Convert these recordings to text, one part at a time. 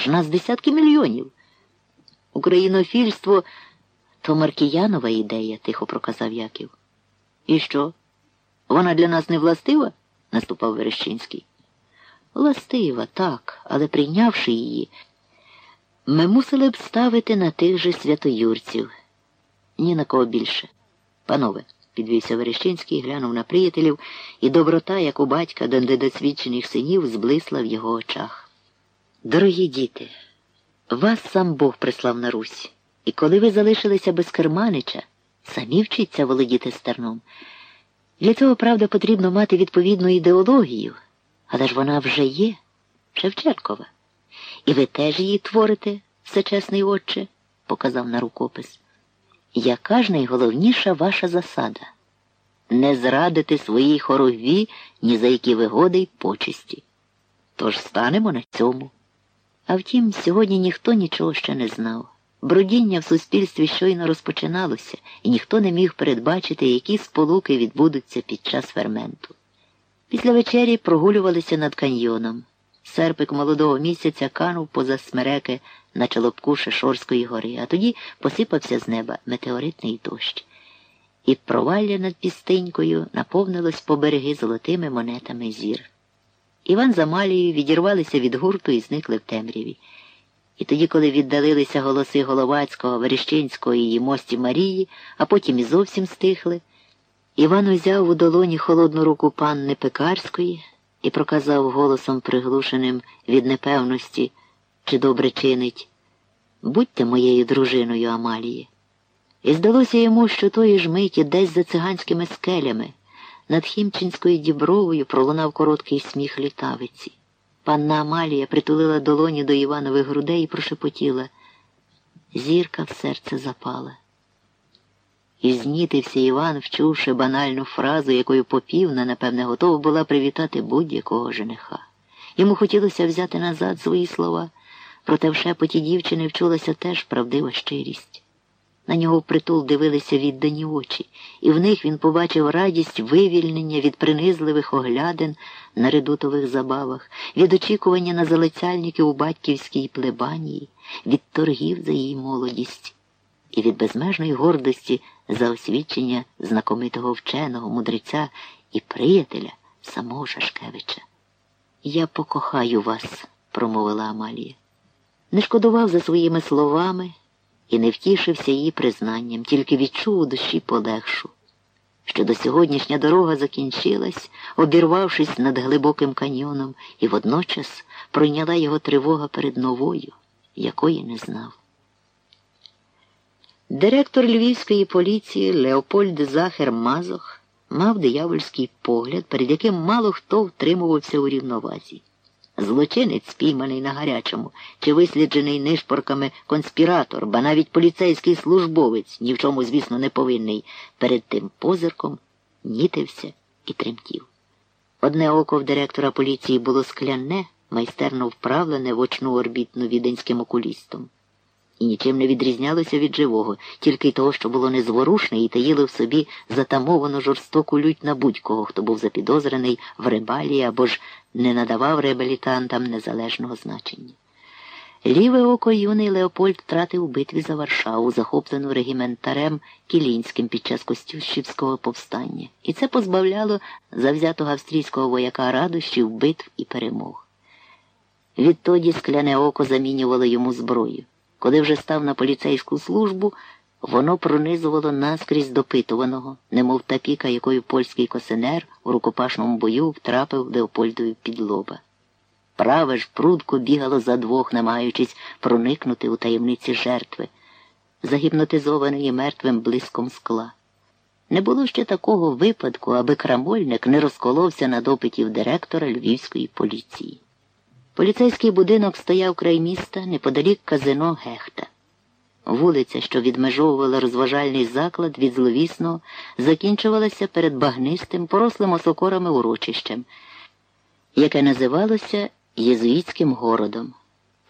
ж нас десятки мільйонів. Українофільство то Маркіянова ідея, тихо проказав Яків. І що? Вона для нас не властива? наступав Верещинський. Властива, так, але прийнявши її, ми мусили б ставити на тих же святоюрців. Ні на кого більше. Панове, підвівся Верещинський, глянув на приятелів, і доброта, як у батька до недосвідчених синів, зблисла в його очах. Дорогі діти, вас сам Бог прислав на Русь, і коли ви залишилися без керманича, самі вчіться володіти стерном. Для цього, правда, потрібно мати відповідну ідеологію, але ж вона вже є, Шевченкова. І ви теж її творите, всечесний отче, показав на рукопис. Яка ж найголовніша ваша засада? Не зрадити своїй хорові ні за які вигоди й почесті. Тож станемо на цьому. А втім, сьогодні ніхто нічого ще не знав. Бродіння в суспільстві щойно розпочиналося, і ніхто не міг передбачити, які сполуки відбудуться під час ферменту. Після вечері прогулювалися над каньйоном. Серпик молодого місяця канув поза смереки на чолобку Шешорської гори, а тоді посипався з неба метеоритний дощ. І провалля над пістинькою наповнилось по береги золотими монетами зір. Іван з Амалією відірвалися від гурту і зникли в темряві. І тоді, коли віддалилися голоси Головацького, Верещинського і мості Марії, а потім і зовсім стихли, Іван узяв у долоні холодну руку панни Пекарської і проказав голосом приглушеним від непевності, чи добре чинить. Будьте моєю дружиною, Амалії. І здалося йому, що тої ж миті десь за циганськими скелями над Хімчинською дібровою пролунав короткий сміх літавиці. Панна Амалія притулила долоні до Іванових грудей і прошепотіла. Зірка в серце запала. І знітився Іван, вчувши банальну фразу, якою попівна, напевне, готова була привітати будь-якого жениха. Йому хотілося взяти назад свої слова, проте в шепоті дівчини вчулася теж правдива щирість. На нього впритул дивилися віддані очі, і в них він побачив радість вивільнення від принизливих оглядин на редутових забавах, від очікування на залицяльників у батьківській плебанії, від торгів за її молодість і від безмежної гордості за освідчення знакомитого вченого, мудреця і приятеля самого Шашкевича. Я покохаю вас, промовила Амалія. Не шкодував за своїми словами і не втішився її признанням, тільки відчув у душі полегшу, що до сьогоднішня дорога закінчилась, обірвавшись над глибоким каньйоном, і водночас пройняла його тривога перед новою, якої не знав. Директор львівської поліції Леопольд Захер Мазох мав диявольський погляд, перед яким мало хто втримувався у рівновазі. Злочинець, спійманий на гарячому, чи висліджений нишпорками конспіратор, ба навіть поліцейський службовець, ні в чому, звісно, не повинний, перед тим позирком нітився і тремтів. Одне око в директора поліції було скляне, майстерно вправлене в очну орбітну віденським окулістом і нічим не відрізнялося від живого, тільки й того, що було незворушне і таїло в собі затамовану жорстоку лють на будь-кого, хто був запідозрений в ребалії або ж не надавав ребелітантам незалежного значення. Ліве око юний Леопольд втратив у битві за Варшаву, захоплену регіментарем Кілінським під час Костющівського повстання, і це позбавляло завзятого австрійського вояка радощів, битв і перемог. Відтоді скляне око замінювало йому зброю. Коли вже став на поліцейську службу, воно пронизувало наскрізь допитуваного, немов та піка, якою польський косинер у рукопашному бою втрапив Леопольдові під лоба. Праве ж прудко бігало за двох, намагаючись проникнути у таємниці жертви, загіпнотизованої мертвим блиском скла. Не було ще такого випадку, аби крамольник не розколовся на допитів директора львівської поліції. Поліцейський будинок стояв край міста неподалік казино Гехта. Вулиця, що відмежовувала розважальний заклад від зловісного, закінчувалася перед багнистим, порослим осокорами урочищем, яке називалося Єзуїтським городом.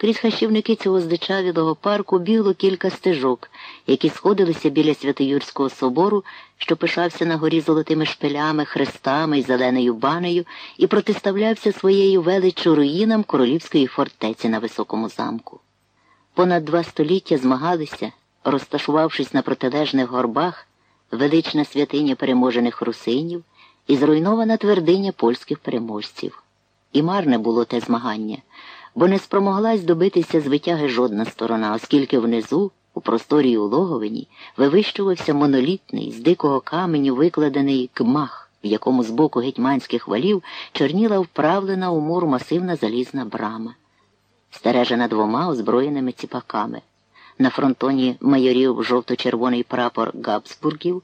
Крізь хащівники цього здичавілого парку бігло кілька стежок, які сходилися біля Святоюрського собору, що пишався на горі золотими шпилями, хрестами і зеленою банею, і протиставлявся своєю величчю руїнам королівської фортеці на високому замку. Понад два століття змагалися, розташувавшись на протилежних горбах, велична святиня переможених русинів і зруйнована твердиня польських переможців. І марне було те змагання, бо не спромоглась добитися з витяги жодна сторона, оскільки внизу, у просторі улоговині, вивищувався монолітний, з дикого каменю викладений кмах, в якому з боку гетьманських валів чорніла вправлена у мур масивна залізна брама, стережена двома озброєними ціпаками. На фронтоні майорів жовто-червоний прапор Габсбургів.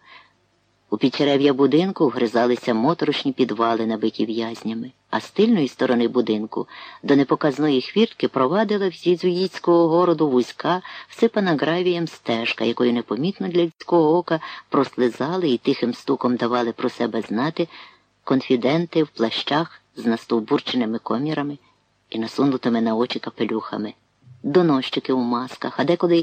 У підчерев'я будинку вгризалися моторошні підвали, набиті в'язнями, а з тильної сторони будинку до непоказної хвіртки провадила в зізуїцького городу вузька, всипана гравієм стежка, якою непомітно для людського ока прослизали і тихим стуком давали про себе знати конфіденти в плащах з настовбурченими комірами і насунутими на очі капелюхами, доносчики у масках, а деколи